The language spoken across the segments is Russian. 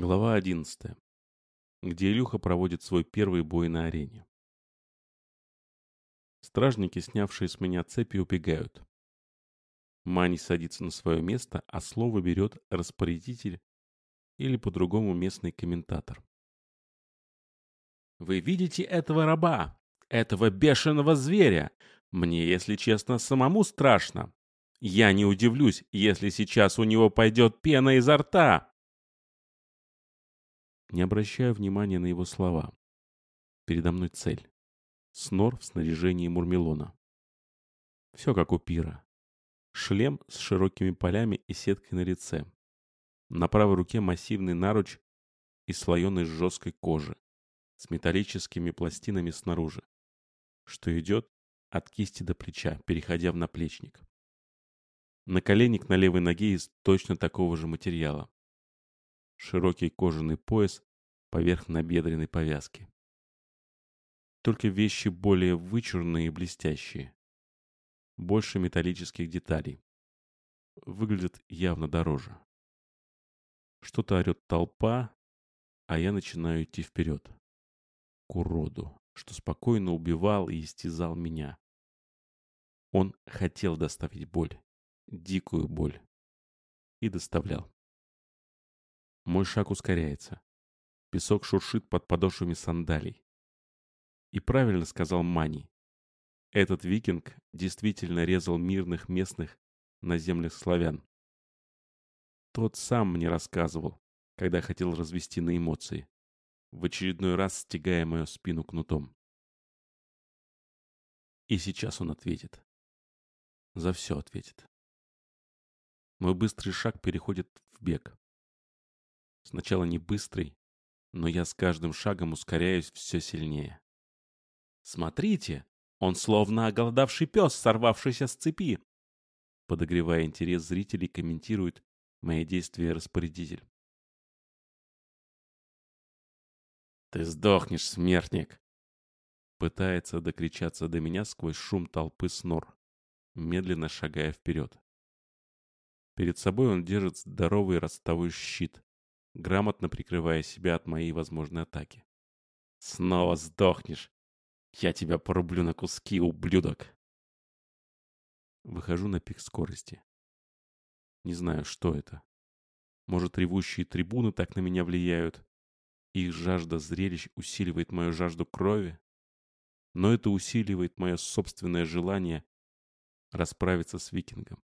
Глава 11. Где Илюха проводит свой первый бой на арене. Стражники, снявшие с меня цепи, убегают. Мани садится на свое место, а слово берет распорядитель или по-другому местный комментатор. «Вы видите этого раба, этого бешеного зверя? Мне, если честно, самому страшно. Я не удивлюсь, если сейчас у него пойдет пена изо рта!» Не обращаю внимания на его слова. Передо мной цель. Снор в снаряжении Мурмелона. Все как у пира. Шлем с широкими полями и сеткой на лице. На правой руке массивный наруч из слоеной жесткой кожи с металлическими пластинами снаружи, что идет от кисти до плеча, переходя в наплечник. Наколенник на левой ноге из точно такого же материала широкий кожаный пояс поверх набедренной повязки. Только вещи более вычурные и блестящие. Больше металлических деталей. Выглядят явно дороже. Что-то орет толпа, а я начинаю идти вперед. К уроду, что спокойно убивал и истязал меня. Он хотел доставить боль. Дикую боль. И доставлял. Мой шаг ускоряется. Песок шуршит под подошвами сандалий. И правильно сказал Мани. Этот викинг действительно резал мирных местных на землях славян. Тот сам мне рассказывал, когда хотел развести на эмоции, в очередной раз стягая мою спину кнутом. И сейчас он ответит. За все ответит. Мой быстрый шаг переходит в бег. Сначала не быстрый, но я с каждым шагом ускоряюсь все сильнее. «Смотрите, он словно оголодавший пес, сорвавшийся с цепи!» Подогревая интерес зрителей, комментирует мои действия распорядитель. «Ты сдохнешь, смертник!» Пытается докричаться до меня сквозь шум толпы снор, медленно шагая вперед. Перед собой он держит здоровый ростовой щит, грамотно прикрывая себя от моей возможной атаки. «Снова сдохнешь! Я тебя порублю на куски, ублюдок!» Выхожу на пик скорости. Не знаю, что это. Может, ревущие трибуны так на меня влияют? Их жажда зрелищ усиливает мою жажду крови? Но это усиливает мое собственное желание расправиться с викингом.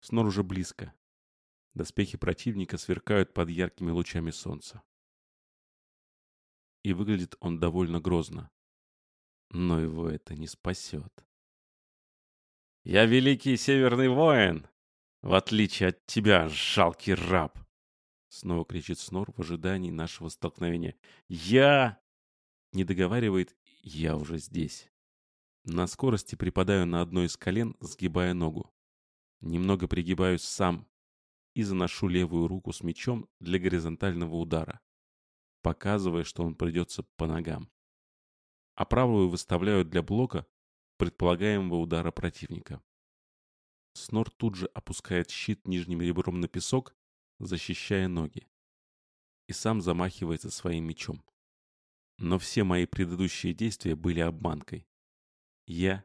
Снор уже близко. Доспехи противника сверкают под яркими лучами солнца. И выглядит он довольно грозно. Но его это не спасет. «Я великий северный воин, в отличие от тебя, жалкий раб!» Снова кричит Снор в ожидании нашего столкновения. «Я...» Не договаривает «я уже здесь». На скорости припадаю на одно из колен, сгибая ногу. Немного пригибаюсь сам, и заношу левую руку с мечом для горизонтального удара, показывая, что он придется по ногам. А правую выставляю для блока предполагаемого удара противника. Снор тут же опускает щит нижним ребром на песок, защищая ноги. И сам замахивается своим мечом. Но все мои предыдущие действия были обманкой. Я,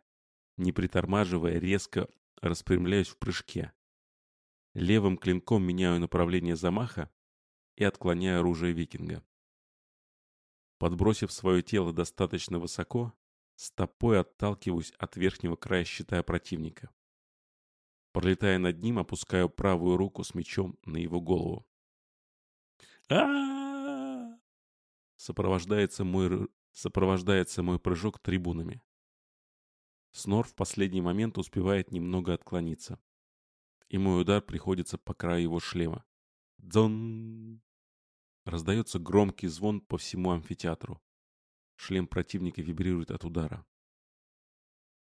не притормаживая, резко распрямляюсь в прыжке, Левым клинком меняю направление замаха и отклоняю оружие викинга. Подбросив свое тело достаточно высоко, стопой отталкиваюсь от верхнего края щита противника. Пролетая над ним, опускаю правую руку с мечом на его голову. а Сопровождается мой, сопровождается мой прыжок трибунами. Снор в последний момент успевает немного отклониться и мой удар приходится по краю его шлема. Дзон! Раздается громкий звон по всему амфитеатру. Шлем противника вибрирует от удара.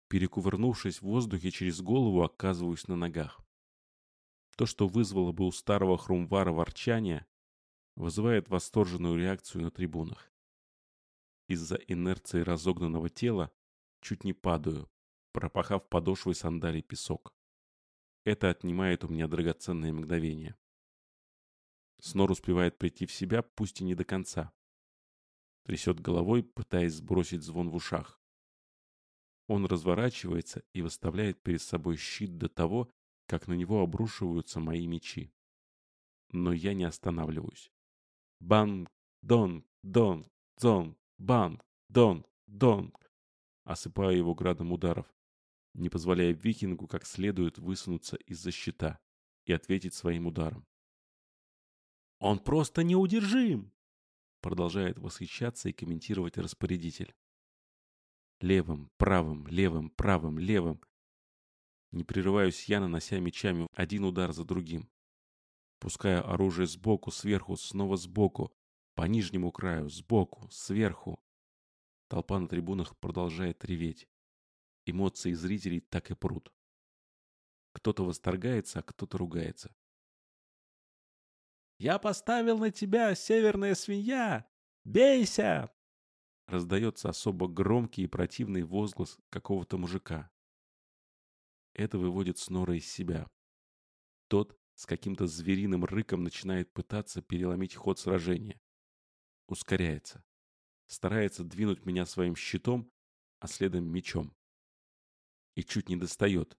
Перекувырнувшись в воздухе через голову, оказываюсь на ногах. То, что вызвало бы у старого хрумвара ворчание, вызывает восторженную реакцию на трибунах. Из-за инерции разогнанного тела чуть не падаю, пропахав подошвой сандалий песок. Это отнимает у меня драгоценные мгновения. Снор успевает прийти в себя, пусть и не до конца. Трясет головой, пытаясь сбросить звон в ушах. Он разворачивается и выставляет перед собой щит до того, как на него обрушиваются мои мечи. Но я не останавливаюсь. Бан, дон, дон, зон, бан, дон, дон. Осыпаю его градом ударов, не позволяя викингу как следует высунуться из-за щита и ответить своим ударом. «Он просто неудержим!» Продолжает восхищаться и комментировать распорядитель. Левым, правым, левым, правым, левым. Не прерываюсь я, нанося мечами один удар за другим. Пуская оружие сбоку, сверху, снова сбоку, по нижнему краю, сбоку, сверху. Толпа на трибунах продолжает реветь. Эмоции зрителей так и прут. Кто-то восторгается, а кто-то ругается. «Я поставил на тебя, северная свинья! Бейся!» Раздается особо громкий и противный возглас какого-то мужика. Это выводит Снора из себя. Тот с каким-то звериным рыком начинает пытаться переломить ход сражения. Ускоряется. Старается двинуть меня своим щитом, а следом мечом. И чуть не достает.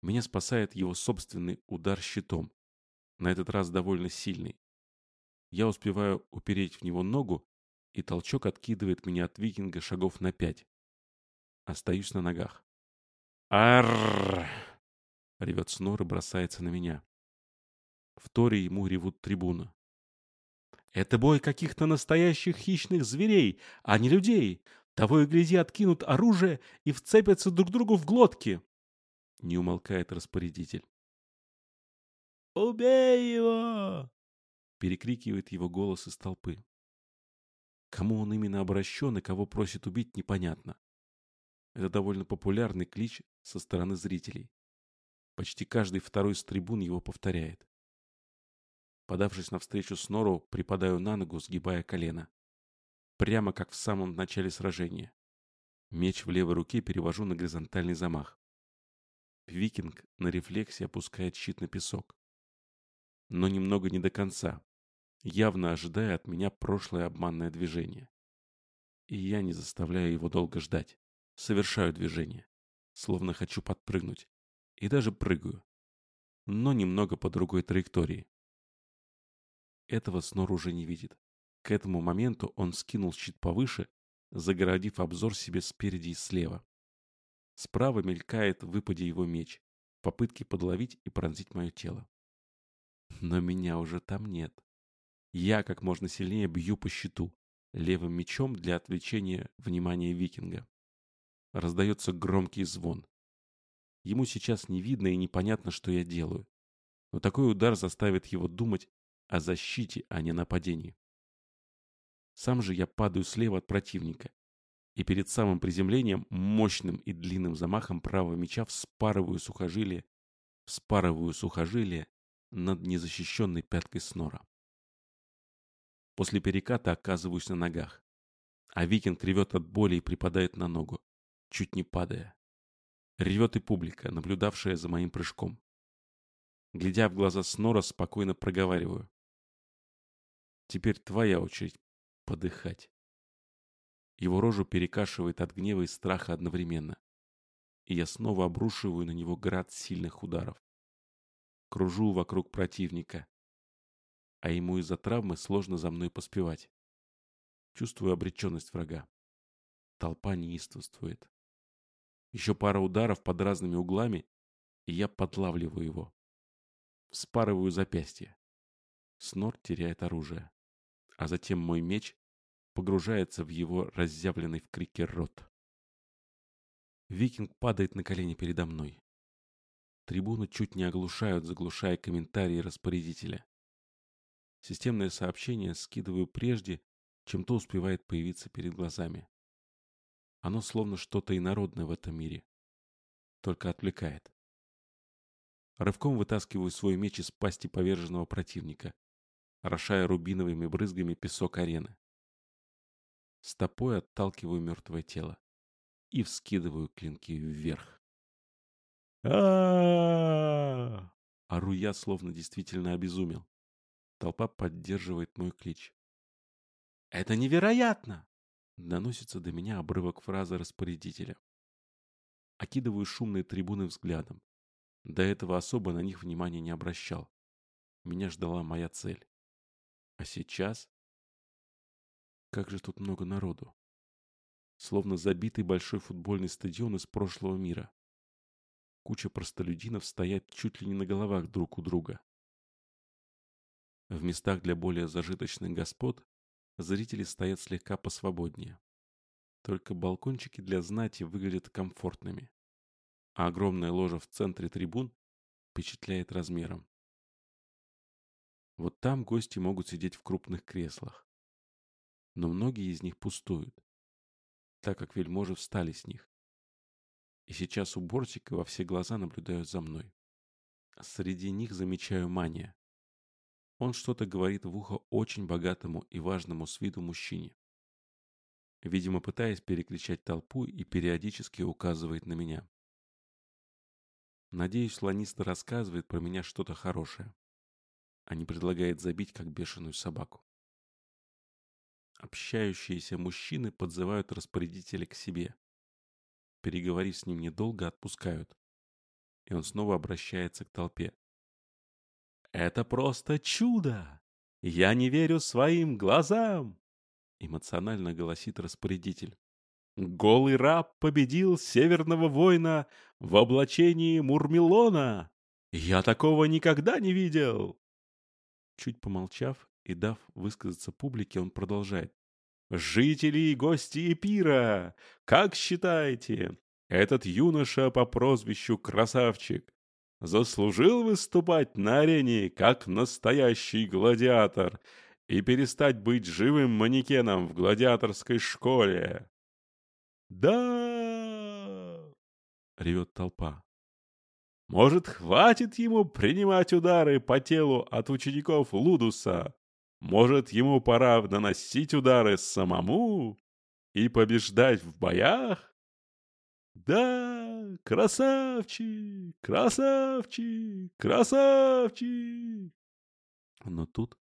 Меня спасает его собственный удар щитом на этот раз довольно сильный. Я успеваю упереть в него ногу, и толчок откидывает меня от викинга шагов на пять. Остаюсь на ногах. «Аррррр!» — ревет Снор и бросается на меня. В торе ему ревут трибуна. «Это бой каких-то настоящих хищных зверей, а не людей. Того и гляди откинут оружие и вцепятся друг другу в глотки!» Не умолкает распорядитель. «Убей его!» — перекрикивает его голос из толпы. Кому он именно обращен и кого просит убить, непонятно. Это довольно популярный клич со стороны зрителей. Почти каждый второй с трибун его повторяет. Подавшись навстречу Снору, припадаю на ногу, сгибая колено. Прямо как в самом начале сражения. Меч в левой руке перевожу на горизонтальный замах. Викинг на рефлексе опускает щит на песок но немного не до конца, явно ожидая от меня прошлое обманное движение. И я не заставляю его долго ждать. Совершаю движение, словно хочу подпрыгнуть. И даже прыгаю. Но немного по другой траектории. Этого Снор уже не видит. К этому моменту он скинул щит повыше, загородив обзор себе спереди и слева. Справа мелькает в выпаде его меч, в попытке подловить и пронзить мое тело. Но меня уже там нет. Я как можно сильнее бью по щиту, левым мечом для отвлечения внимания викинга. Раздается громкий звон. Ему сейчас не видно и непонятно, что я делаю. Но такой удар заставит его думать о защите, а не нападении. Сам же я падаю слева от противника. И перед самым приземлением мощным и длинным замахом правого меча вспарываю сухожилие, вспарываю сухожилие над незащищенной пяткой снора. После переката оказываюсь на ногах. А викинг ревет от боли и припадает на ногу, чуть не падая. Ревет и публика, наблюдавшая за моим прыжком. Глядя в глаза снора, спокойно проговариваю. Теперь твоя очередь подыхать. Его рожу перекашивает от гнева и страха одновременно. И я снова обрушиваю на него град сильных ударов кружу вокруг противника. А ему из-за травмы сложно за мной поспевать. Чувствую обреченность врага. Толпа неистовствует. Еще пара ударов под разными углами, и я подлавливаю его. Вспарываю запястье. Снор теряет оружие. А затем мой меч погружается в его разъявленный в крике рот. Викинг падает на колени передо мной. Трибуны чуть не оглушают, заглушая комментарии распорядителя. Системное сообщение скидываю прежде, чем то успевает появиться перед глазами. Оно словно что-то инородное в этом мире. Только отвлекает. Рывком вытаскиваю свой меч из пасти поверженного противника, орошая рубиновыми брызгами песок арены. Стопой отталкиваю мертвое тело и вскидываю клинки вверх а Ору я, словно действительно обезумел. толпа поддерживает мой клич. «Это невероятно!» Доносится до меня обрывок фразы распорядителя. Окидываю шумные трибуны взглядом. До этого особо на них внимания не обращал. Меня ждала моя цель. А сейчас... Как же тут много народу. Словно забитый большой футбольный стадион из прошлого мира. Куча простолюдинов стоят чуть ли не на головах друг у друга. В местах для более зажиточных господ зрители стоят слегка посвободнее. Только балкончики для знати выглядят комфортными. А огромная ложа в центре трибун впечатляет размером. Вот там гости могут сидеть в крупных креслах. Но многие из них пустуют, так как вельможи встали с них. И сейчас уборщики во все глаза наблюдают за мной. Среди них замечаю мания. Он что-то говорит в ухо очень богатому и важному с виду мужчине. Видимо, пытаясь перекричать толпу и периодически указывает на меня. Надеюсь, Ланиста рассказывает про меня что-то хорошее а не предлагает забить, как бешеную собаку. Общающиеся мужчины подзывают распорядителя к себе. Переговорив с ним недолго, отпускают. И он снова обращается к толпе. «Это просто чудо! Я не верю своим глазам!» Эмоционально голосит распорядитель. «Голый раб победил северного воина в облачении Мурмелона! Я такого никогда не видел!» Чуть помолчав и дав высказаться публике, он продолжает. «Жители и гости Эпира, как считаете, этот юноша по прозвищу Красавчик заслужил выступать на арене как настоящий гладиатор и перестать быть живым манекеном в гладиаторской школе?» «Да!» — ревет толпа. Может, хватит ему принимать удары по телу от учеников Лудуса? Может, ему пора наносить удары самому и побеждать в боях? Да, красавчик, красавчик, красавчик. Но тут,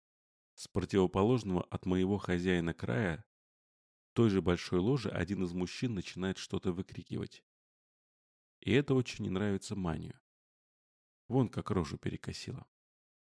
с противоположного от моего хозяина края, той же большой ложи один из мужчин начинает что-то выкрикивать. И это очень не нравится Манию. Вон как рожу перекосила.